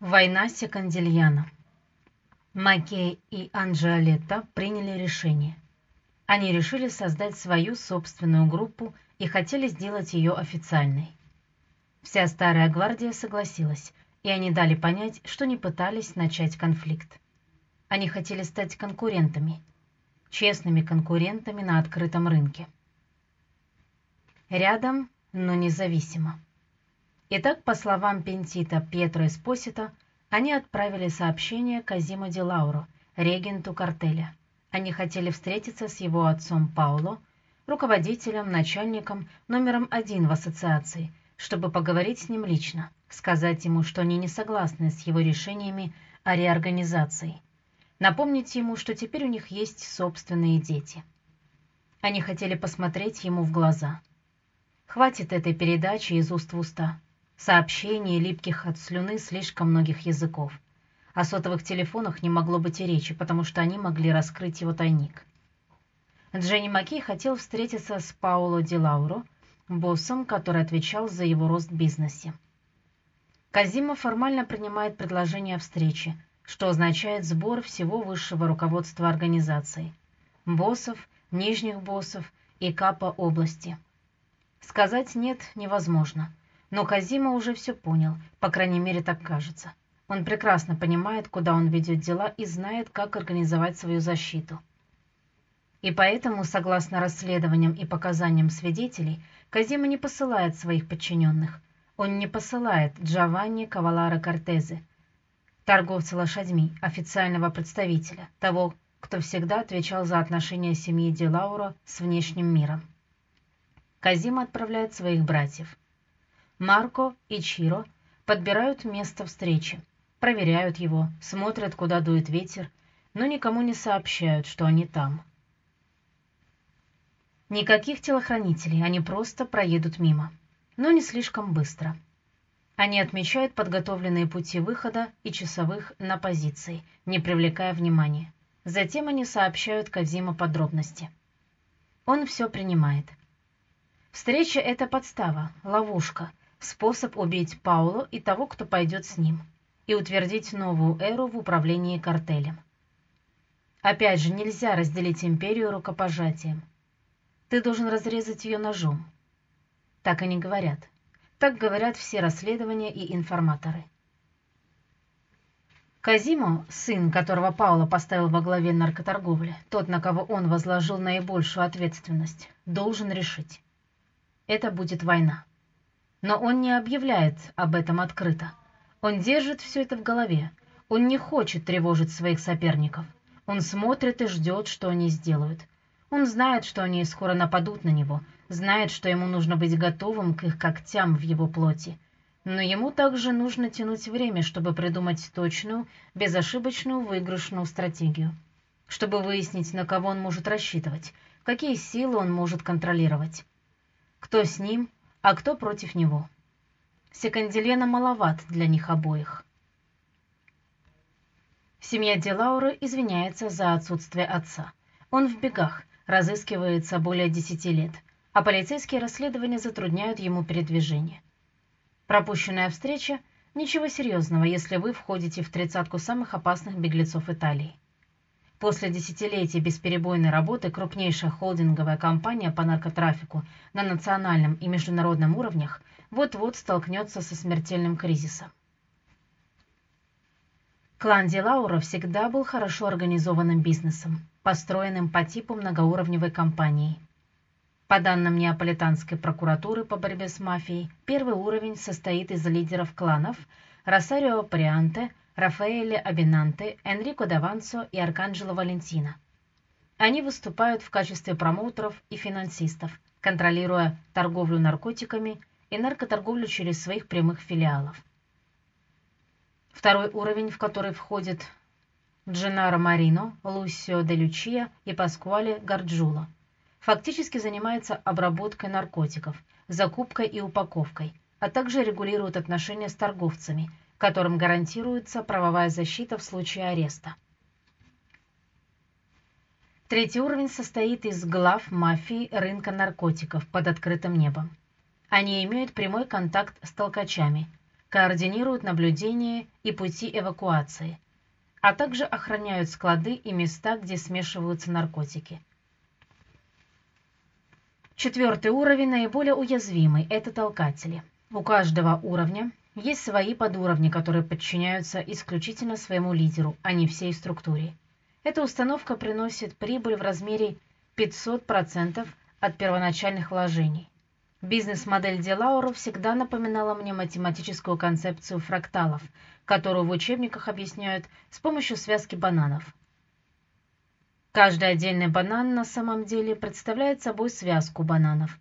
Война Секандильяна. Маккей и Анджиолетта приняли решение. Они решили создать свою собственную группу и хотели сделать ее официальной. Вся старая гвардия согласилась, и они дали понять, что не пытались начать конфликт. Они хотели стать конкурентами, честными конкурентами на открытом рынке. Рядом, но независимо. Итак, по словам Пентита Пьетро Эспосита, они отправили сообщение Казимо Ди Лауро, регенту картеля. Они хотели встретиться с его отцом Пауло, руководителем, начальником, номером один в ассоциации, чтобы поговорить с ним лично, сказать ему, что они не согласны с его решениями о реорганизации, напомнить ему, что теперь у них есть собственные дети. Они хотели посмотреть ему в глаза. Хватит этой передачи из уст в уста сообщений, липких от слюны слишком многих языков. О сотовых телефонах не могло быть и речи, потому что они могли раскрыть его тайник. Дженни Маккей хотел встретиться с Пауло Ди Лауро, боссом, который отвечал за его рост в бизнесе. Казима формально принимает предложение о встрече, что означает сбор всего высшего руководства организации, боссов, нижних боссов и капа области. Сказать «нет» невозможно. Но Казима уже все понял, по крайней мере так кажется. Он прекрасно понимает, куда он ведет дела и знает, как организовать свою защиту. И поэтому, согласно расследованиям и показаниям свидетелей, Казима не посылает своих подчиненных. Он не посылает Джованни Кавалара Кортезе, торговца лошадьми, официального представителя, того, кто всегда отвечал за отношения семьи Ди Лауро с внешним миром. Казима отправляет своих братьев – Марко и Чиро подбирают место встречи, проверяют его, смотрят, куда дует ветер, но никому не сообщают, что они там. Никаких телохранителей, они просто проедут мимо, но не слишком быстро. Они отмечают подготовленные пути выхода и часовых на позиции, не привлекая внимания. Затем они сообщают Казима подробности. Он все принимает. Встреча — это подстава, ловушка, способ убить Пауло и того, кто пойдет с ним, и утвердить новую эру в управлении картелем. Опять же, нельзя разделить империю рукопожатием. Ты должен разрезать ее ножом. Так они говорят. Так говорят все расследования и информаторы. Казимо, сын которого Пауло поставил во главе наркоторговли, тот, на кого он возложил наибольшую ответственность, должен решить. Это будет война. Но он не объявляет об этом открыто. Он держит все это в голове. Он не хочет тревожить своих соперников. Он смотрит и ждет, что они сделают. Он знает, что они скоро нападут на него, знает, что ему нужно быть готовым к их когтям в его плоти. Но ему также нужно тянуть время, чтобы придумать точную, безошибочную выигрышную стратегию. Чтобы выяснить, на кого он может рассчитывать, какие силы он может контролировать. Кто с ним, а кто против него. Секанделена маловат для них обоих. Семья Делаура извиняется за отсутствие отца. Он в бегах, разыскивается более десяти лет, а полицейские расследования затрудняют ему передвижение. Пропущенная встреча – ничего серьезного, если вы входите в тридцатку самых опасных беглецов Италии. После десятилетий бесперебойной работы крупнейшая холдинговая компания по наркотрафику на национальном и международном уровнях вот-вот столкнется со смертельным кризисом. Клан Дилаура всегда был хорошо организованным бизнесом, построенным по типу многоуровневой компании. По данным Неаполитанской прокуратуры по борьбе с мафией, первый уровень состоит из лидеров кланов Росарио Прианте, Рафаэле Абинанте, Энрико Давансо и Арканджело Валентина. Они выступают в качестве промоутеров и финансистов, контролируя торговлю наркотиками и наркоторговлю через своих прямых филиалов. Второй уровень, в который входят Дженаро Марино, Лусио де Лючия и Паскуале Гарджуло, фактически занимается обработкой наркотиков, закупкой и упаковкой, а также регулирует отношения с торговцами – которым гарантируется правовая защита в случае ареста. Третий уровень состоит из глав мафии рынка наркотиков под открытым небом. Они имеют прямой контакт с толкачами, координируют наблюдение и пути эвакуации, а также охраняют склады и места, где смешиваются наркотики. Четвертый уровень наиболее уязвимый – это толкатели. У каждого уровня есть свои подуровни, которые подчиняются исключительно своему лидеру, а не всей структуре. Эта установка приносит прибыль в размере 500% от первоначальных вложений. Бизнес-модель Делауру всегда напоминала мне математическую концепцию фракталов, которую в учебниках объясняют с помощью связки бананов. Каждый отдельный банан на самом деле представляет собой связку бананов,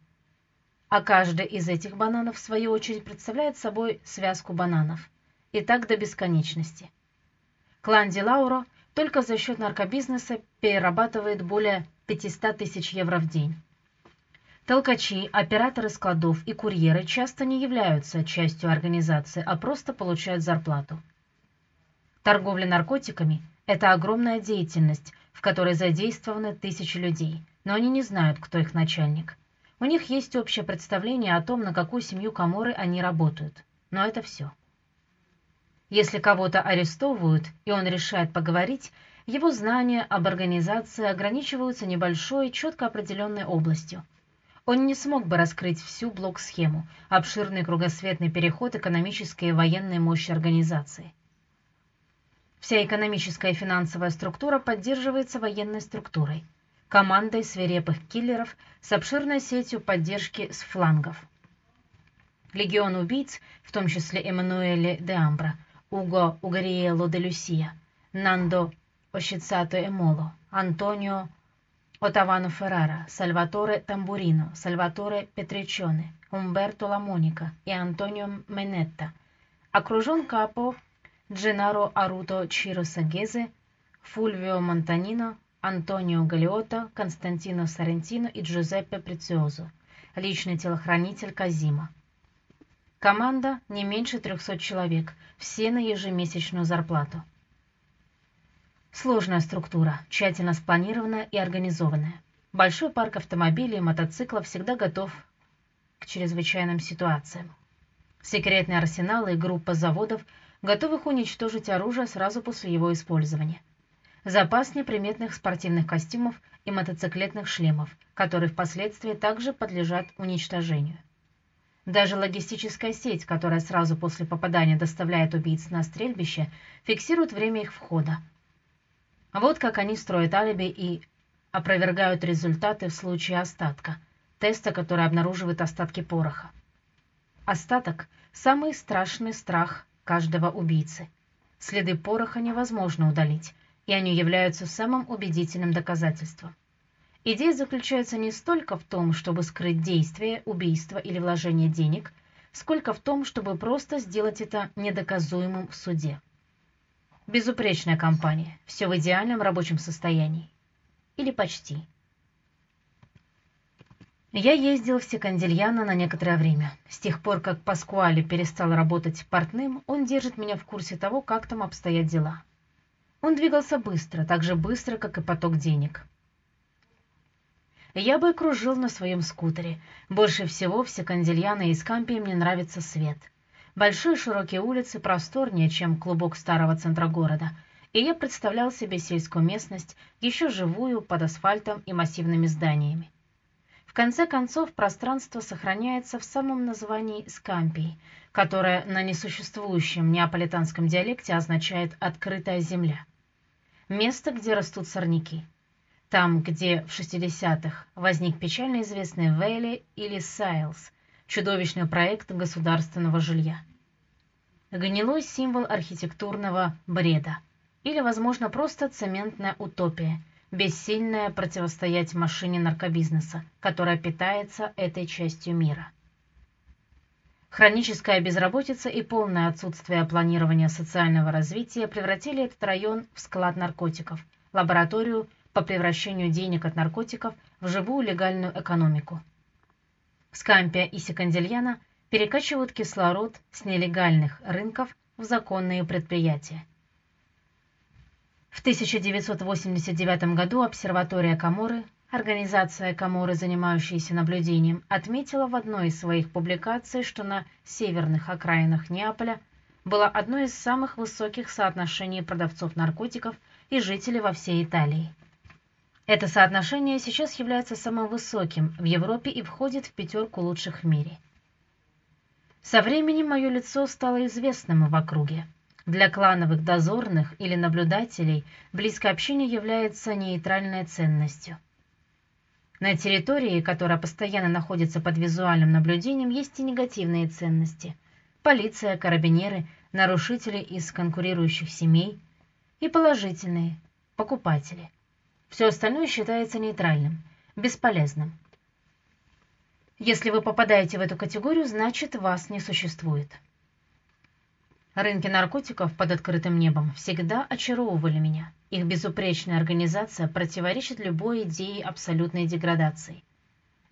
а каждый из этих бананов в свою очередь представляет собой связку бананов. И так до бесконечности. Клан Делауро только за счет наркобизнеса перерабатывает более 500 тысяч евро в день. Толкачи, операторы складов и курьеры часто не являются частью организации, а просто получают зарплату. Торговля наркотиками – это огромная деятельность, в которой задействованы тысячи людей, но они не знают, кто их начальник. У них есть общее представление о том, на какую семью Каморы они работают, но это все. Если кого-то арестовывают, и он решает поговорить, его знания об организации ограничиваются небольшой, четко определенной областью – он не смог бы раскрыть всю блок-схему, обширный кругосветный переход экономической и военной мощи организации. Вся экономическая и финансовая структура поддерживается военной структурой, командой свирепых киллеров с обширной сетью поддержки с флангов. Легион убийц, в том числе Эммануэле де Амбра, Уго Угариело де Люсия, Нандо Ощицато Эмоло, Антонио Ottavano Ferrara, Salvatore Tamburino, Salvatore Petriccione, Умберто Ламоника и Антонио Менетта, окружен капо Дженаро Аруто Чиро Сагезе, Фульвио Монтанино, Антонио Галиота, Константино Сарентино и Джузеппе Прециозо, личный телохранитель Казима. Команда не меньше 300 человек, все на ежемесячную зарплату. Сложная структура, тщательно спланированная и организованная. Большой парк автомобилей и мотоциклов всегда готов к чрезвычайным ситуациям. Секретные арсеналы и группа заводов готовых уничтожить оружие сразу после его использования. Запас неприметных спортивных костюмов и мотоциклетных шлемов, которые впоследствии также подлежат уничтожению. Даже логистическая сеть, которая сразу после попадания доставляет убийц на стрельбище, фиксирует время их входа, вот как они строят алиби и опровергают результаты в случае остатка, теста, который обнаруживает остатки пороха. Остаток – самый страшный страх каждого убийцы. Следы пороха невозможно удалить, и они являются самым убедительным доказательством. Идея заключается не столько в том, чтобы скрыть действие, убийство или вложение денег, сколько в том, чтобы просто сделать это недоказуемым в суде. Безупречная компания, все в идеальном рабочем состоянии. Или почти. Я ездил в Секандильяно на некоторое время. С тех пор, как Паскуали перестал работать портным, он держит меня в курсе того, как там обстоят дела. Он двигался быстро, так же быстро, как и поток денег. Я бы кружил на своем скутере. Больше всего в Секандильяно и Скампе мне нравится свет — Большие широкие улицы просторнее, чем клубок старого центра города, и я представлял себе сельскую местность, еще живую, под асфальтом и массивными зданиями. В конце концов, пространство сохраняется в самом названии Скампии, которое на несуществующем неаполитанском диалекте означает «открытая земля». Место, где растут сорняки. Там, где в 60-х возник печально известный Вейли или Сайлз, чудовищный проект государственного жилья. Гнилой символ архитектурного бреда. Или, возможно, просто цементная утопия, бессильная противостоять машине наркобизнеса, которая питается этой частью мира. Хроническая безработица и полное отсутствие планирования социального развития превратили этот район в склад наркотиков, лабораторию по превращению денег от наркотиков в живую легальную экономику. Скампия и Секандильяна перекачивают кислород с нелегальных рынков в законные предприятия. В 1989 году обсерватория Каморы Организация Каморы, занимающаяся наблюдением, отметила в одной из своих публикаций, что на северных окраинах Неаполя было одно из самых высоких соотношений продавцов наркотиков и жителей во всей Италии. Это соотношение сейчас является самым высоким в Европе и входит в пятерку лучших в мире. Со временем мое лицо стало известным в округе. Для клановых дозорных или наблюдателей близкое общение является нейтральной ценностью. На территории, которая постоянно находится под визуальным наблюдением, есть и негативные ценности. Полиция, карабинеры, нарушители из конкурирующих семей и положительные покупатели. Все остальное считается нейтральным, бесполезным. Если вы попадаете в эту категорию, значит вас не существует. Рынки наркотиков под открытым небом всегда очаровывали меня. Их безупречная организация противоречит любой идее абсолютной деградации.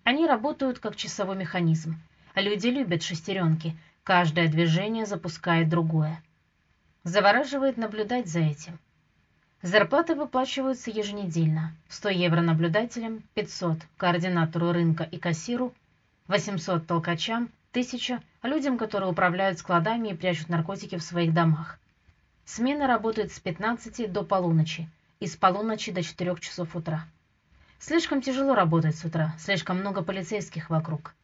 Они работают как часовой механизм. Люди любят шестеренки, каждое движение запускает другое. Завораживает наблюдать за этим. Зарплаты выплачиваются еженедельно. 100 евро наблюдателям, 500 координатору рынка и кассиру, 800 толкачам, 1000 людям, которые управляют складами и прячут наркотики в своих домах. Смена работает с 15 до полуночи и с полуночи до 4 часов утра. Слишком тяжело работать с утра, слишком много полицейских вокруг.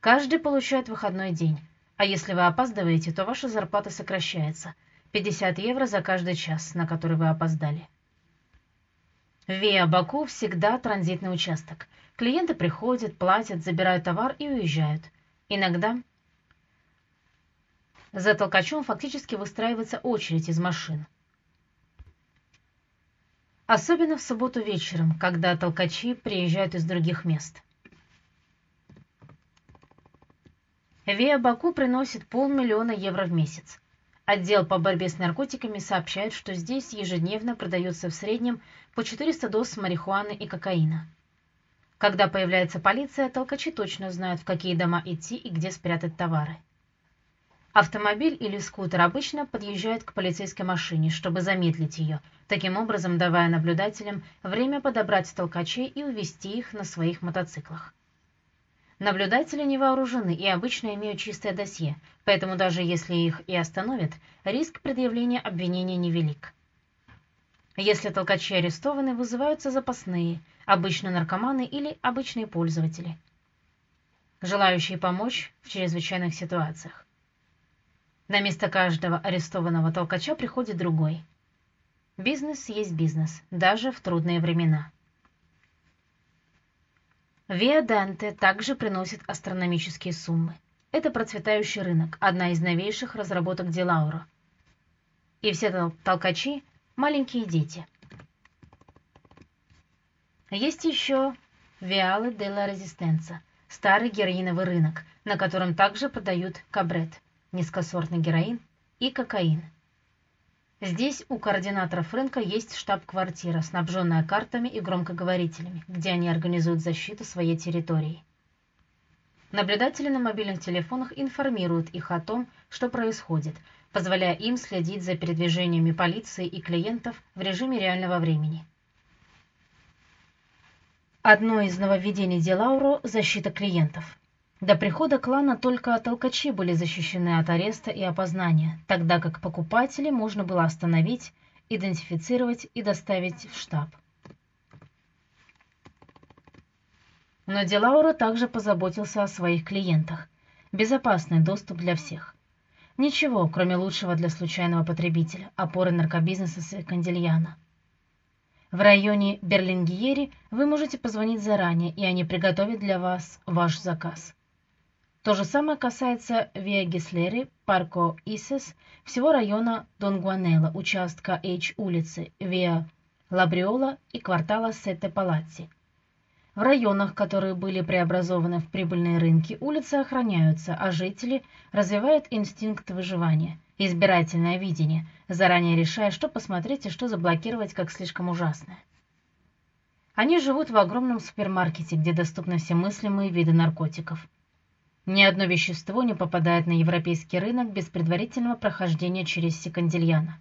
Каждый получает выходной день, а если вы опаздываете, то ваша зарплата сокращается. 50 евро за каждый час, на который вы опоздали. Виа Баку всегда транзитный участок. Клиенты приходят, платят, забирают товар и уезжают. Иногда за толкачом фактически выстраивается очередь из машин. Особенно в субботу вечером, когда толкачи приезжают из других мест. Виа Баку приносит полмиллиона евро в месяц. Отдел по борьбе с наркотиками сообщает, что здесь ежедневно продается в среднем по 400 доз марихуаны и кокаина. Когда появляется полиция, толкачи точно знают, в какие дома идти и где спрятать товары. Автомобиль или скутер обычно подъезжает к полицейской машине, чтобы замедлить ее, таким образом давая наблюдателям время подобрать толкачей и увести их на своих мотоциклах. Наблюдатели не вооружены и обычно имеют чистое досье, поэтому даже если их и остановят, риск предъявления обвинения невелик. Если толкачи арестованы, вызываются запасные, обычно наркоманы или обычные пользователи, желающие помочь в чрезвычайных ситуациях. На место каждого арестованного толкача приходит другой. Бизнес есть бизнес, даже в трудные времена. Виа также приносит астрономические суммы. Это процветающий рынок, одна из новейших разработок Дилаура. И все толкачи – маленькие дети. Есть еще Виалы де ла Резистенца, старый героиновый рынок, на котором также продают кабрет, низкосортный героин и кокаин – Здесь у координаторов рынка есть штаб-квартира, снабженная картами и громкоговорителями, где они организуют защиту своей территории. Наблюдатели на мобильных телефонах информируют их о том, что происходит, позволяя им следить за передвижениями полиции и клиентов в режиме реального времени. Одно из нововведений Делауро – защита клиентов. До прихода клана только толкачи были защищены от ареста и опознания, тогда как покупателей можно было остановить, идентифицировать и доставить в штаб. Но Делаура также позаботился о своих клиентах. Безопасный доступ для всех. Ничего, кроме лучшего для случайного потребителя, опоры наркобизнеса Секандильяна. В районе Берлингиери вы можете позвонить заранее, и они приготовят для вас ваш заказ. То же самое касается Виа Гислери, Парко Исес, всего района Донгуанелла, участка H улицы, Виа Лабриола и квартала Сетте Палацци. В районах, которые были преобразованы в прибыльные рынки, улицы охраняются, а жители развивают инстинкт выживания, избирательное видение, заранее решая, что посмотреть и что заблокировать как слишком ужасное. Они живут в огромном супермаркете, где доступны все мыслимые виды наркотиков – ни одно вещество не попадает на европейский рынок без предварительного прохождения через Секандильяна.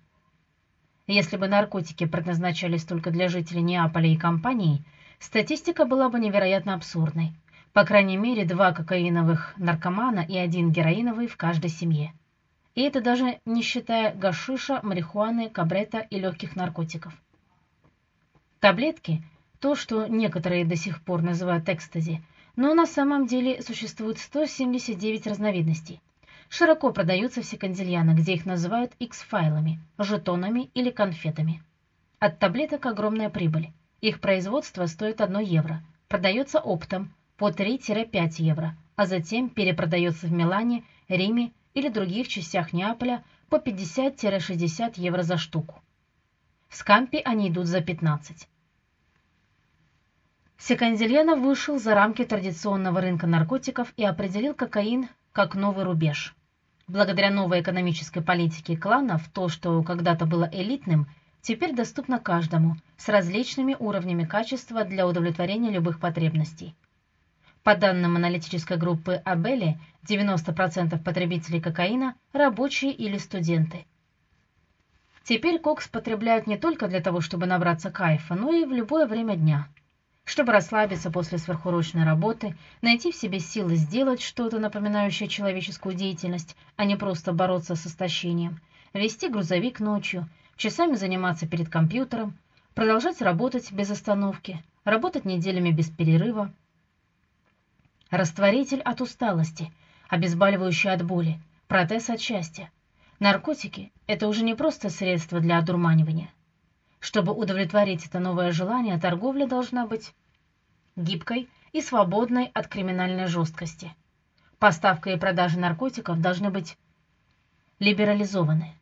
Если бы наркотики предназначались только для жителей Неаполя и компании, статистика была бы невероятно абсурдной. По крайней мере, два кокаиновых наркомана и один героиновый в каждой семье. И это даже не считая гашиша, марихуаны, кабрета и легких наркотиков. Таблетки – то, что некоторые до сих пор называют экстази, но на самом деле существует 179 разновидностей. Широко продаются в секондильяно, где их называют X-файлами, жетонами или конфетами. От таблеток огромная прибыль. Их производство стоит 1 евро, продается оптом по 3-5 евро, а затем перепродается в Милане, Риме или других частях Неаполя по 50-60 евро за штуку. В Скампе они идут за 15. Секандильяно вышел за рамки традиционного рынка наркотиков и определил кокаин как новый рубеж. Благодаря новой экономической политике кланов, то, что когда-то было элитным, теперь доступно каждому, с различными уровнями качества для удовлетворения любых потребностей. По данным аналитической группы Абели, 90% потребителей кокаина – рабочие или студенты. Теперь кокс потребляют не только для того, чтобы набраться кайфа, но и в любое время дня. Чтобы расслабиться после сверхурочной работы, найти в себе силы сделать что-то напоминающее человеческую деятельность, а не просто бороться с истощением, вести грузовик ночью, часами заниматься перед компьютером, продолжать работать без остановки, работать неделями без перерыва, растворитель от усталости, обезболивающий от боли, протез от счастья. Наркотики – это уже не просто средство для одурманивания. Чтобы удовлетворить это новое желание, торговля должна быть гибкой и свободной от криминальной жесткости. Поставка и продажа наркотиков должны быть либерализованы.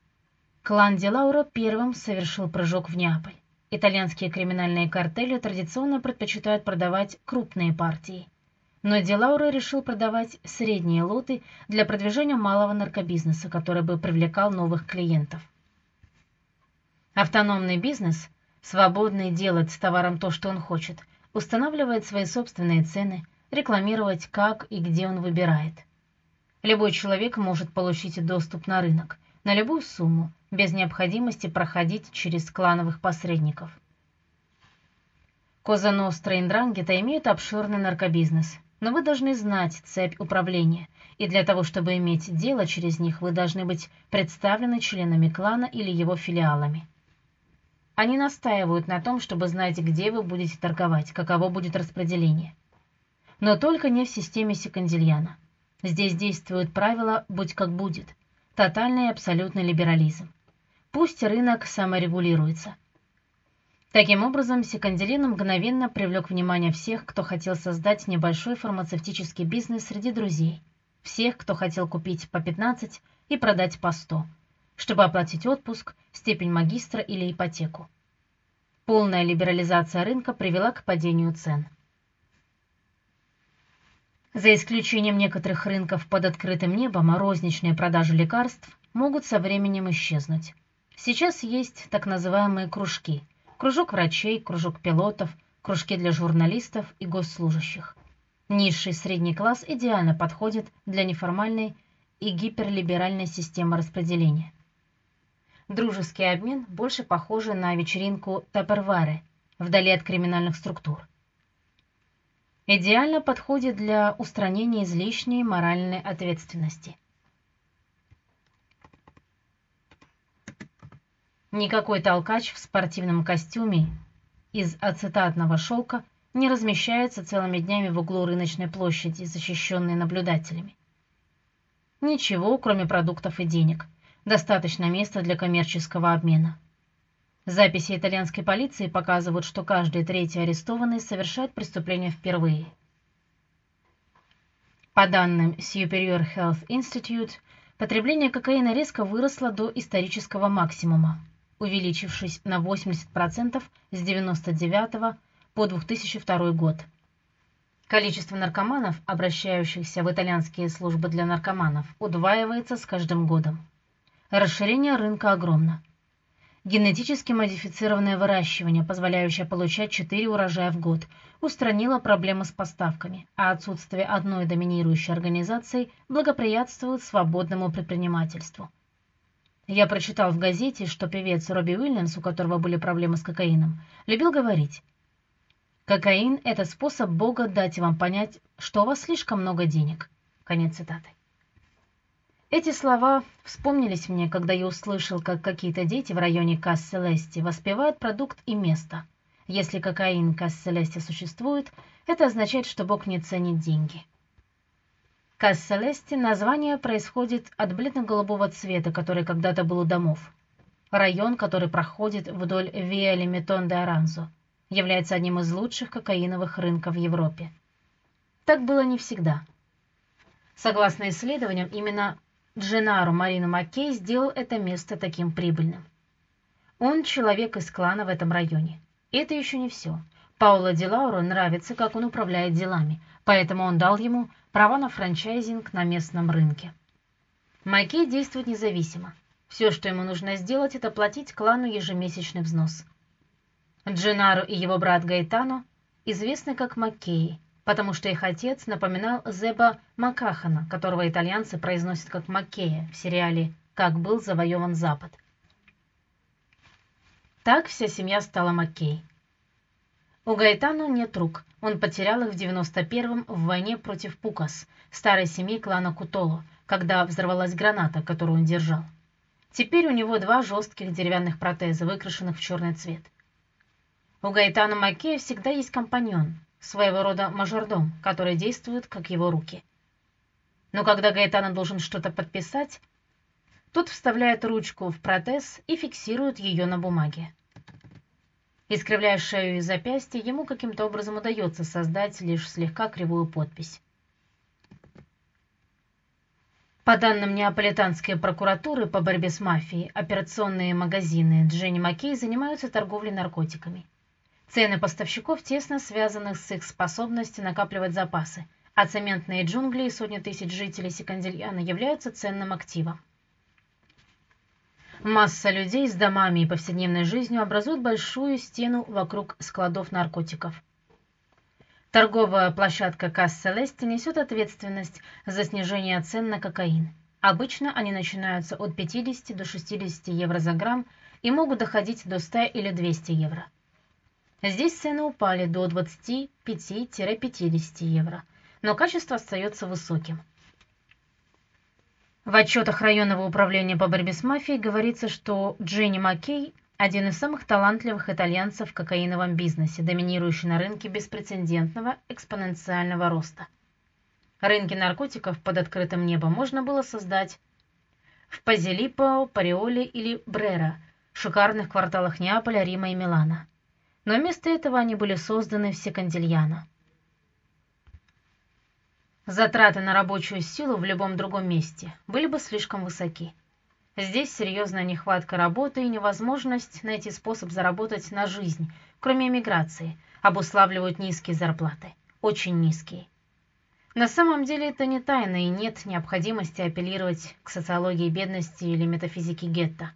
Клан Делаура первым совершил прыжок в Неаполь. Итальянские криминальные картели традиционно предпочитают продавать крупные партии – но Делауро решил продавать средние лоты для продвижения малого наркобизнеса, который бы привлекал новых клиентов. Автономный бизнес, свободный делать с товаром то, что он хочет, устанавливает свои собственные цены, рекламировать как и где он выбирает. Любой человек может получить доступ на рынок на любую сумму, без необходимости проходить через клановых посредников. Коза Ностра и Ндрангета имеют обширный наркобизнес, но вы должны знать цепь управления, и для того, чтобы иметь дело через них, вы должны быть представлены членами клана или его филиалами. Они настаивают на том, чтобы знать, где вы будете торговать, каково будет распределение. Но только не в системе секондильяна. Здесь действуют правила «будь как будет», тотальный и абсолютный либерализм. Пусть рынок саморегулируется – Таким образом, Секанделин мгновенно привлек внимание всех, кто хотел создать небольшой фармацевтический бизнес среди друзей, всех, кто хотел купить по 15 и продать по 100, чтобы оплатить отпуск, степень магистра или ипотеку. Полная либерализация рынка привела к падению цен. За исключением некоторых рынков под открытым небом, розничные продажи лекарств могут со временем исчезнуть. Сейчас есть так называемые кружки – кружок врачей, кружок пилотов, кружки для журналистов и госслужащих. Низший средний класс идеально подходит для неформальной и гиперлиберальной системы распределения. Дружеский обмен больше похожий на вечеринку Тапервары, вдали от криминальных структур. Идеально подходит для устранения излишней моральной ответственности – Никакой толкач в спортивном костюме из ацетатного шелка не размещается целыми днями в углу рыночной площади, защищенной наблюдателями. Ничего, кроме продуктов и денег. Достаточно места для коммерческого обмена. Записи итальянской полиции показывают, что каждый третий арестованный совершает преступление впервые. По данным Superior Health Institute, потребление кокаина резко выросло до исторического максимума увеличившись на 80% с 1999 по 2002 год. Количество наркоманов, обращающихся в итальянские службы для наркоманов, удваивается с каждым годом. Расширение рынка огромно. Генетически модифицированное выращивание, позволяющее получать 4 урожая в год, устранило проблемы с поставками, а отсутствие одной доминирующей организации благоприятствует свободному предпринимательству. Я прочитал в газете, что певец Робби Уильямс, у которого были проблемы с кокаином, любил говорить: Кокаин – это способ Бога дать вам понять, что у вас слишком много денег. Конец цитаты. Эти слова вспомнились мне, когда я услышал, как какие-то дети в районе Касселести воспевают продукт и место. Если кокаин Касселести существует, это означает, что Бог не ценит деньги. Касселести название происходит от бледно-голубого цвета, который когда-то был у домов. Район, который проходит вдоль Виа Лимитон де Аранзо, является одним из лучших кокаиновых рынков в Европе. Так было не всегда. Согласно исследованиям, именно Дженаро Марина Маккей сделал это место таким прибыльным. Он человек из клана в этом районе. Это еще не все. Пауло Ди Лауро нравится, как он управляет делами, поэтому он дал ему права на франчайзинг на местном рынке. Маккей действует независимо. Все, что ему нужно сделать, это платить клану ежемесячный взнос. Дженаро и его брат Гайтано известны как Маккеи, потому что их отец напоминал Зеба Макахана, которого итальянцы произносят как Маккея в сериале «Как был завоеван Запад». Так вся семья стала Маккей. У Гайтану нет рук, он потерял их в 91-м в войне против Пукас, старой семьи клана Кутоло, когда взорвалась граната, которую он держал. Теперь у него два жестких деревянных протеза, выкрашенных в черный цвет. У Гайтана Маккея всегда есть компаньон, своего рода мажордом, который действует как его руки. Но когда Гаэтано должен что-то подписать, тот вставляет ручку в протез и фиксирует ее на бумаге. Искривляя шею и запястье, ему каким-то образом удается создать лишь слегка кривую подпись. По данным Неаполитанской прокуратуры по борьбе с мафией, операционные магазины Дженни Маккей занимаются торговлей наркотиками. Цены поставщиков тесно связаны с их способностью накапливать запасы, а цементные джунгли и сотни тысяч жителей Секандильяна являются ценным активом. Масса людей с домами и повседневной жизнью образуют большую стену вокруг складов наркотиков. Торговая площадка Касс Селести несет ответственность за снижение цен на кокаин. Обычно они начинаются от 50 до 60 евро за грамм и могут доходить до 100 или 200 евро. Здесь цены упали до 25-50 евро, но качество остается высоким. В отчетах районного управления по борьбе с мафией говорится, что Дженни Маккей – один из самых талантливых итальянцев в кокаиновом бизнесе, доминирующий на рынке беспрецедентного экспоненциального роста. Рынки наркотиков под открытым небом можно было создать в Пазилиппо, Париоле или Брера, шикарных кварталах Неаполя, Рима и Милана но вместо этого они были созданы в Секандильяно. Затраты на рабочую силу в любом другом месте были бы слишком высоки. Здесь серьезная нехватка работы и невозможность найти способ заработать на жизнь, кроме эмиграции, обуславливают низкие зарплаты, очень низкие. На самом деле это не тайна и нет необходимости апеллировать к социологии бедности или метафизике гетто.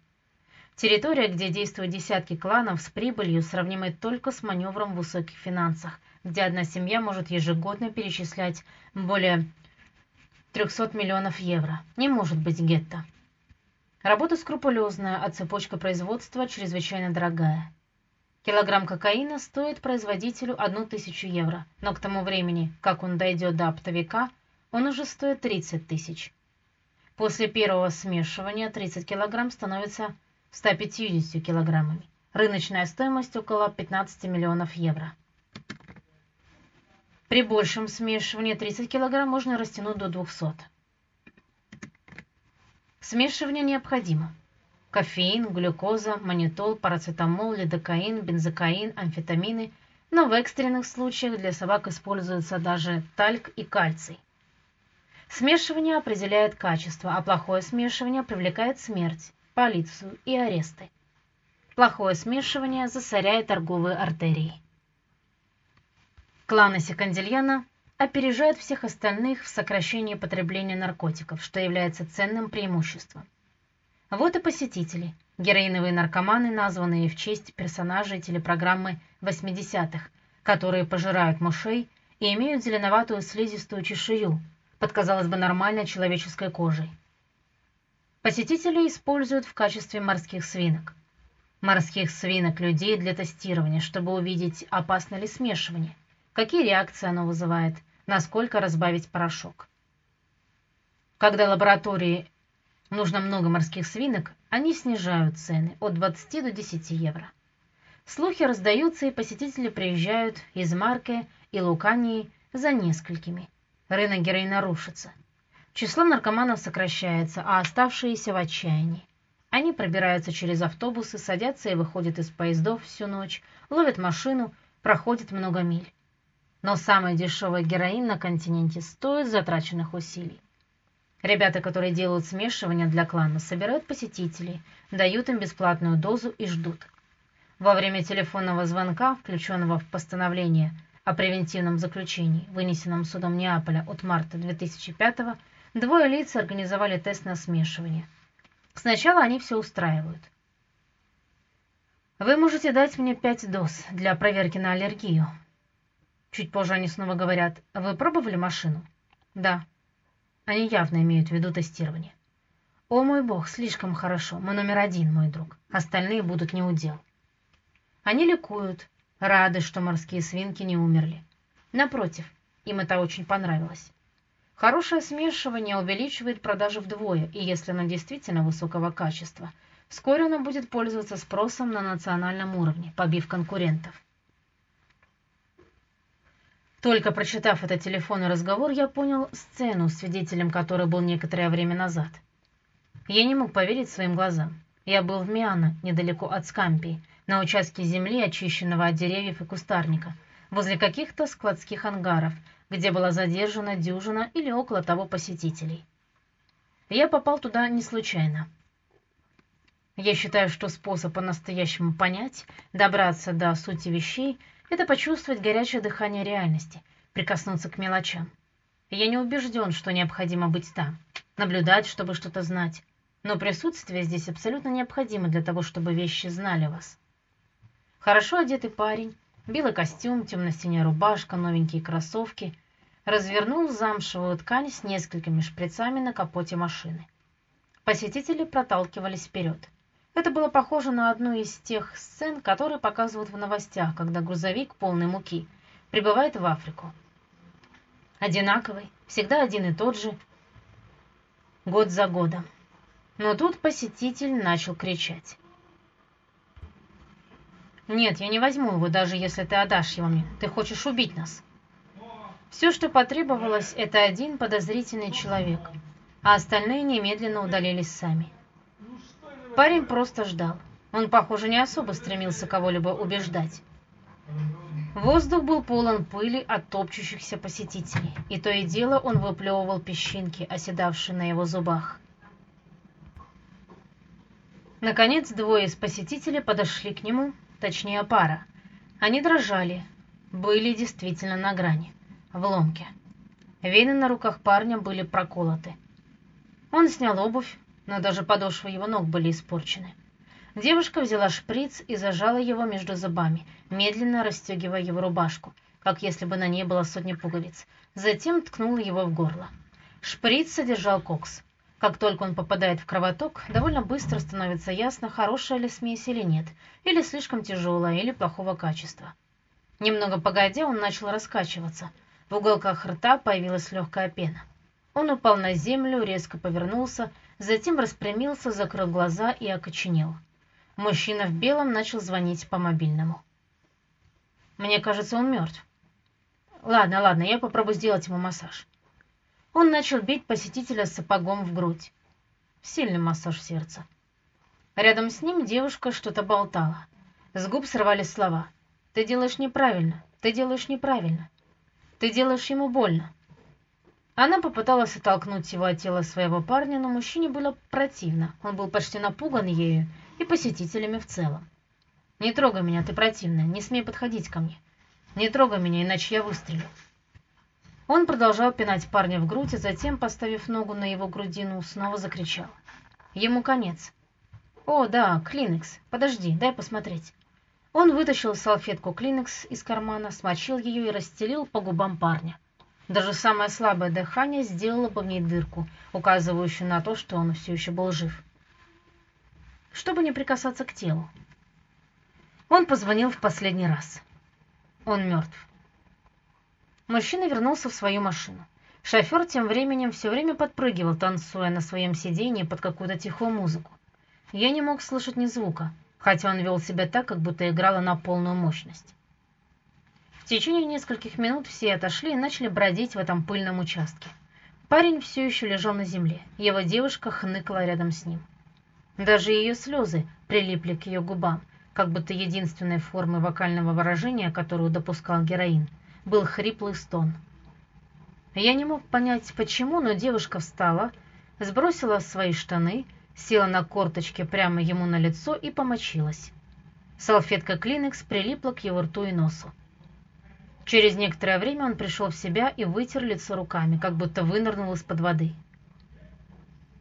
Территория, где действуют десятки кланов с прибылью, сравнимой только с маневром в высоких финансах, где одна семья может ежегодно перечислять более 300 миллионов евро. Не может быть гетто. Работа скрупулезная, а цепочка производства чрезвычайно дорогая. Килограмм кокаина стоит производителю одну тысячу евро, но к тому времени, как он дойдет до оптовика, он уже стоит 30 тысяч. После первого смешивания 30 килограмм становится 150 килограммами. Рыночная стоимость около 15 миллионов евро. При большем смешивании 30 килограмм можно растянуть до 200. Смешивание необходимо. Кофеин, глюкоза, манитол, парацетамол, лидокаин, бензокаин, амфетамины, но в экстренных случаях для собак используются даже тальк и кальций. Смешивание определяет качество, а плохое смешивание привлекает смерть полицию и аресты. Плохое смешивание засоряет торговые артерии. Кланы Секандильяна опережают всех остальных в сокращении потребления наркотиков, что является ценным преимуществом. Вот и посетители, героиновые наркоманы, названные в честь персонажей телепрограммы 80-х, которые пожирают мышей и имеют зеленоватую слизистую чешую под, казалось бы, нормальной человеческой кожей. Посетители используют в качестве морских свинок. морских свинок, людей для тестирования, чтобы увидеть, опасно ли смешивание, какие реакции оно вызывает, насколько разбавить порошок. Когда лаборатории нужно много морских свинок, они снижают цены от 20 до 10 евро. Слухи раздаются, и посетители приезжают из Марке и Лукании за несколькими. Рынок героина рушится. Число наркоманов сокращается, а оставшиеся в отчаянии. Они пробираются через автобусы, садятся и выходят из поездов всю ночь, ловят машину, проходят много миль. Но самый дешевый героин на континенте стоит затраченных усилий. Ребята, которые делают смешивание для клана, собирают посетителей, дают им бесплатную дозу и ждут. Во время телефонного звонка, включенного в постановление о превентивном заключении, вынесенном судом Неаполя от марта 2005 двое лиц организовали тест на смешивание. Сначала они все устраивают. Вы можете дать мне пять доз для проверки на аллергию. Чуть позже они снова говорят, вы пробовали машину? Да. Они явно имеют в виду тестирование. О мой бог, слишком хорошо. Мы номер один, мой друг. Остальные будут не удел. Они ликуют, рады, что морские свинки не умерли. Напротив, им это очень понравилось. Хорошее смешивание увеличивает продажи вдвое, и если оно действительно высокого качества, вскоре оно будет пользоваться спросом на национальном уровне, побив конкурентов. Только прочитав этот телефонный разговор, я понял сцену, свидетелем которой был некоторое время назад. Я не мог поверить своим глазам. Я был в Миано, недалеко от Скампии, на участке земли, очищенного от деревьев и кустарника, возле каких-то складских ангаров, где была задержана дюжина или около того посетителей. Я попал туда не случайно. Я считаю, что способ по-настоящему понять, добраться до сути вещей – это почувствовать горячее дыхание реальности, прикоснуться к мелочам. Я не убежден, что необходимо быть там, наблюдать, чтобы что-то знать, но присутствие здесь абсолютно необходимо для того, чтобы вещи знали вас. Хорошо одетый парень, белый костюм, темно-синяя рубашка, новенькие кроссовки, развернул замшевую ткань с несколькими шприцами на капоте машины. Посетители проталкивались вперед. Это было похоже на одну из тех сцен, которые показывают в новостях, когда грузовик полный муки прибывает в Африку. Одинаковый, всегда один и тот же, год за годом. Но тут посетитель начал кричать. «Нет, я не возьму его, даже если ты отдашь его мне. Ты хочешь убить нас». Все, что потребовалось, это один подозрительный человек, а остальные немедленно удалились сами. Парень просто ждал. Он, похоже, не особо стремился кого-либо убеждать. Воздух был полон пыли от топчущихся посетителей, и то и дело он выплевывал песчинки, оседавшие на его зубах. Наконец, двое из посетителей подошли к нему, точнее пара. Они дрожали, были действительно на грани, в ломке. Вены на руках парня были проколоты. Он снял обувь, но даже подошвы его ног были испорчены. Девушка взяла шприц и зажала его между зубами, медленно расстегивая его рубашку, как если бы на ней было сотни пуговиц. Затем ткнула его в горло. Шприц содержал кокс. Как только он попадает в кровоток, довольно быстро становится ясно, хорошая ли смесь или нет, или слишком тяжелая, или плохого качества. Немного погодя, он начал раскачиваться. В уголках рта появилась легкая пена. Он упал на землю, резко повернулся, затем распрямился, закрыл глаза и окоченел. Мужчина в белом начал звонить по мобильному. Мне кажется, он мертв. Ладно, ладно, я попробую сделать ему массаж. Он начал бить посетителя сапогом в грудь. Сильный массаж сердца. Рядом с ним девушка что-то болтала. С губ срывались слова. «Ты делаешь неправильно, ты делаешь неправильно, ты делаешь ему больно». Она попыталась оттолкнуть его от тела своего парня, но мужчине было противно. Он был почти напуган ею и посетителями в целом. «Не трогай меня, ты противная, не смей подходить ко мне. Не трогай меня, иначе я выстрелю». Он продолжал пинать парня в грудь, а затем, поставив ногу на его грудину, снова закричал. Ему конец. «О, да, Клинекс. Подожди, дай посмотреть». Он вытащил салфетку Клинекс из кармана, смочил ее и расстелил по губам парня. Даже самое слабое дыхание сделало бы в дырку, указывающую на то, что он все еще был жив. Чтобы не прикасаться к телу. Он позвонил в последний раз. Он мертв. Мужчина вернулся в свою машину. Шофер тем временем все время подпрыгивал, танцуя на своем сиденье под какую-то тихую музыку. Я не мог слышать ни звука, хотя он вел себя так, как будто играла на полную мощность. В течение нескольких минут все отошли и начали бродить в этом пыльном участке. Парень все еще лежал на земле, его девушка хныкала рядом с ним. Даже ее слезы прилипли к ее губам, как будто единственной формой вокального выражения, которую допускал героин, был хриплый стон. Я не мог понять, почему, но девушка встала, сбросила свои штаны, села на корточки прямо ему на лицо и помочилась. Салфетка Клинекс прилипла к его рту и носу. Через некоторое время он пришел в себя и вытер лицо руками, как будто вынырнул из-под воды.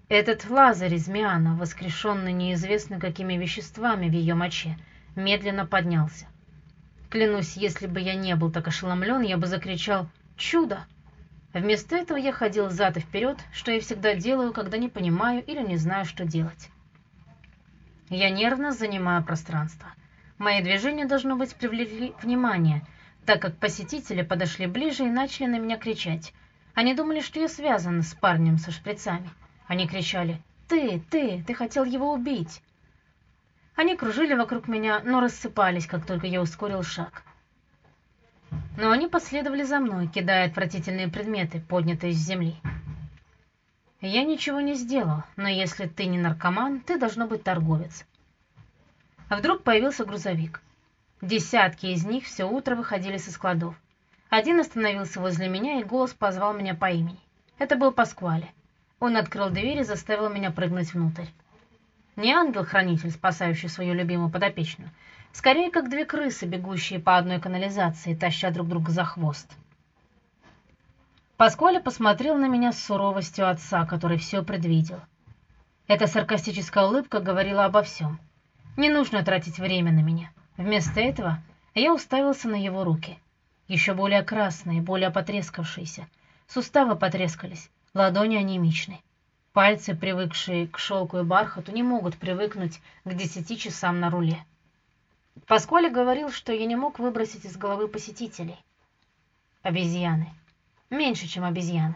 Этот Лазарь из Миана, воскрешенный неизвестно какими веществами в ее моче, медленно поднялся. Клянусь, если бы я не был так ошеломлен, я бы закричал «Чудо!». Вместо этого я ходил зад и вперед, что я всегда делаю, когда не понимаю или не знаю, что делать. Я нервно занимаю пространство. Мои движения, должно быть, привлекли внимание, так как посетители подошли ближе и начали на меня кричать. Они думали, что я связан с парнем со шприцами. Они кричали «Ты, ты, ты хотел его убить!» Они кружили вокруг меня, но рассыпались, как только я ускорил шаг. Но они последовали за мной, кидая отвратительные предметы, поднятые с земли. Я ничего не сделал, но если ты не наркоман, ты должно быть торговец. А вдруг появился грузовик. Десятки из них все утро выходили со складов. Один остановился возле меня, и голос позвал меня по имени. Это был Паскуале. Он открыл дверь и заставил меня прыгнуть внутрь. Не ангел-хранитель, спасающий свою любимую подопечную, скорее как две крысы, бегущие по одной канализации, таща друг друга за хвост. Паскуале посмотрел на меня с суровостью отца, который все предвидел. Эта саркастическая улыбка говорила обо всем. Не нужно тратить время на меня. Вместо этого я уставился на его руки. Еще более красные, более потрескавшиеся. Суставы потрескались, ладони анемичны. Пальцы, привыкшие к шелку и бархату, не могут привыкнуть к десяти часам на руле. Паскуале говорил, что я не мог выбросить из головы посетителей. Обезьяны. Меньше, чем обезьяны.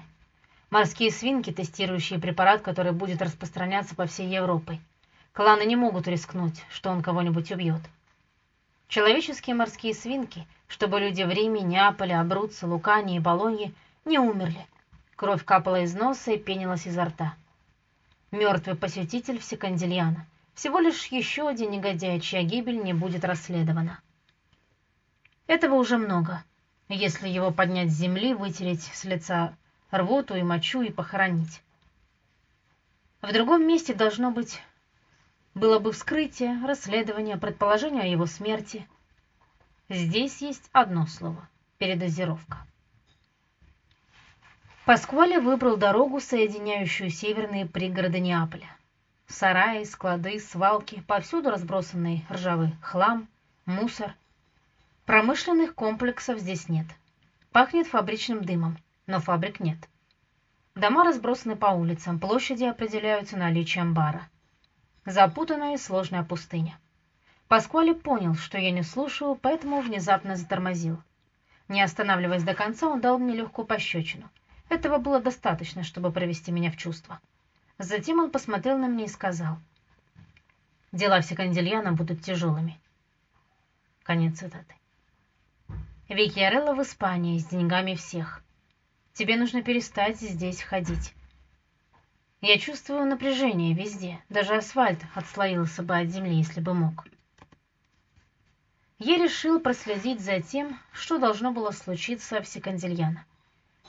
Морские свинки, тестирующие препарат, который будет распространяться по всей Европе. Кланы не могут рискнуть, что он кого-нибудь убьет. Человеческие морские свинки, чтобы люди в Риме, Неаполе, Абруцци, Лукане и Болонье не умерли, Кровь капала из носа и пенилась изо рта. Мертвый посетитель Всекандильяна. Всего лишь еще один негодяй, чья гибель не будет расследована. Этого уже много. Если его поднять с земли, вытереть с лица рвоту и мочу и похоронить. В другом месте должно быть было бы вскрытие, расследование, предположение о его смерти. Здесь есть одно слово – передозировка. Паскуале выбрал дорогу, соединяющую северные пригороды Неаполя. Сараи, склады, свалки, повсюду разбросанный ржавый хлам, мусор. Промышленных комплексов здесь нет. Пахнет фабричным дымом, но фабрик нет. Дома разбросаны по улицам, площади определяются наличием бара. Запутанная и сложная пустыня. Паскуале понял, что я не слушаю, поэтому внезапно затормозил. Не останавливаясь до конца, он дал мне легкую пощечину – этого было достаточно, чтобы провести меня в чувство. Затем он посмотрел на меня и сказал. «Дела в Секандильяна будут тяжелыми». Конец цитаты. Викиарелла в Испании с деньгами всех. Тебе нужно перестать здесь ходить. Я чувствую напряжение везде. Даже асфальт отслоился бы от земли, если бы мог. Я решил проследить за тем, что должно было случиться в Секандильяна.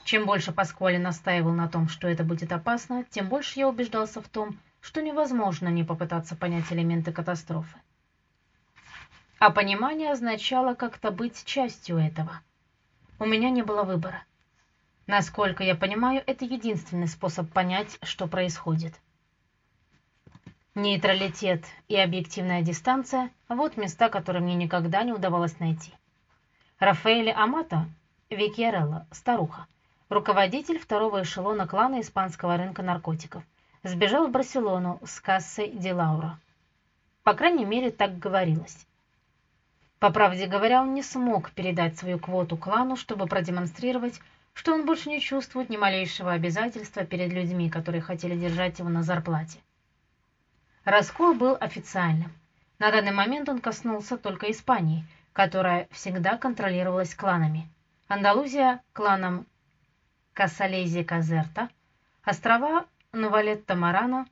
Чем больше Паскуале настаивал на том, что это будет опасно, тем больше я убеждался в том, что невозможно не попытаться понять элементы катастрофы. А понимание означало как-то быть частью этого. У меня не было выбора. Насколько я понимаю, это единственный способ понять, что происходит. Нейтралитет и объективная дистанция – вот места, которые мне никогда не удавалось найти. Рафаэле Амато, Викьярелла, старуха, руководитель второго эшелона клана испанского рынка наркотиков, сбежал в Барселону с кассой Ди Лаура. По крайней мере, так говорилось. По правде говоря, он не смог передать свою квоту клану, чтобы продемонстрировать, что он больше не чувствует ни малейшего обязательства перед людьми, которые хотели держать его на зарплате. Раскол был официальным. На данный момент он коснулся только Испании, которая всегда контролировалась кланами. Андалузия – кланом Касалези-Казерта, острова Нувалетта-Марана,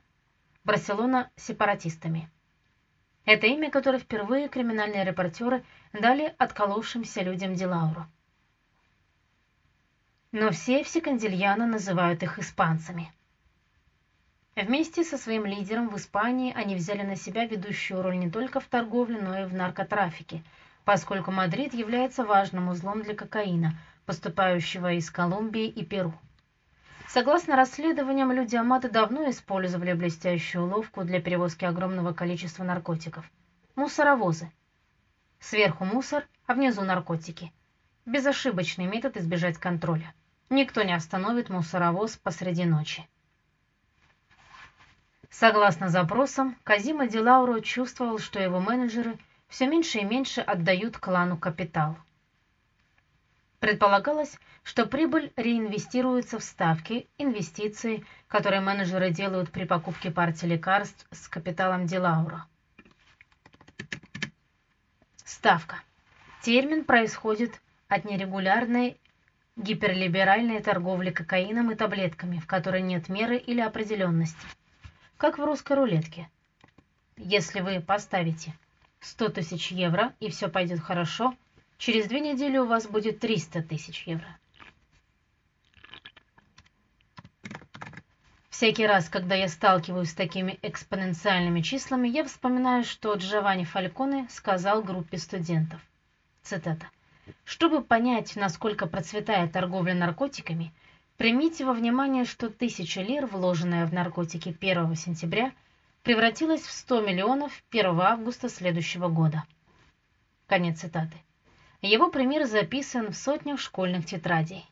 Барселона – сепаратистами. Это имя, которое впервые криминальные репортеры дали отколовшимся людям Дилауру. Но все в Секандильяно называют их испанцами. Вместе со своим лидером в Испании они взяли на себя ведущую роль не только в торговле, но и в наркотрафике, поскольку Мадрид является важным узлом для кокаина, поступающего из Колумбии и Перу. Согласно расследованиям, люди Аматы давно использовали блестящую уловку для перевозки огромного количества наркотиков. Мусоровозы. Сверху мусор, а внизу наркотики. Безошибочный метод избежать контроля. Никто не остановит мусоровоз посреди ночи. Согласно запросам, Казима Дилауро чувствовал, что его менеджеры все меньше и меньше отдают клану капитал. Предполагалось, что прибыль реинвестируется в ставки, инвестиции, которые менеджеры делают при покупке партии лекарств с капиталом Дилаура. Ставка. Термин происходит от нерегулярной гиперлиберальной торговли кокаином и таблетками, в которой нет меры или определенности. Как в русской рулетке. Если вы поставите 100 тысяч евро и все пойдет хорошо – Через две недели у вас будет 300 тысяч евро. Всякий раз, когда я сталкиваюсь с такими экспоненциальными числами, я вспоминаю, что Джованни Фальконе сказал группе студентов. Цитата. «Чтобы понять, насколько процветает торговля наркотиками, примите во внимание, что тысяча лир, вложенная в наркотики 1 сентября, превратилась в 100 миллионов 1 августа следующего года». Конец цитаты. Его пример записан в сотнях школьных тетрадей.